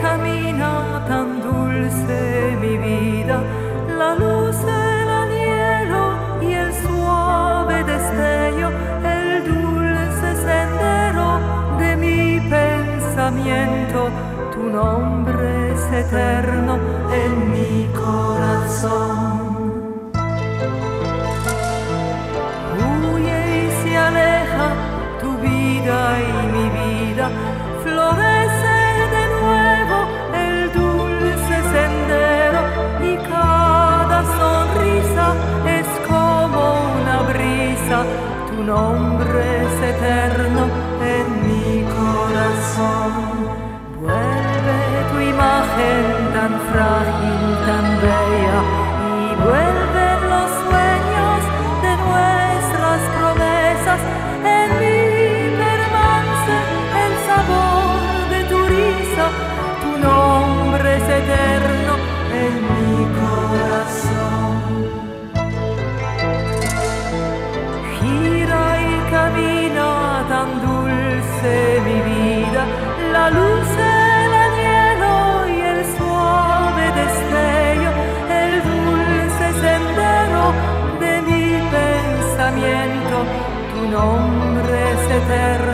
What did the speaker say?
camina tan dulce mi vida, la luz del anhelo y el suave destello, el dulce sendero de mi pensamiento, tu nombre es eterno en mi corazón. tu nombre es eterno en mi corazón. Vuelve tu imagen tan frágil, tan bella. mi vida, la luz en el y el suave destello, el dulce sendero de mi pensamiento, tu nombre es eterno.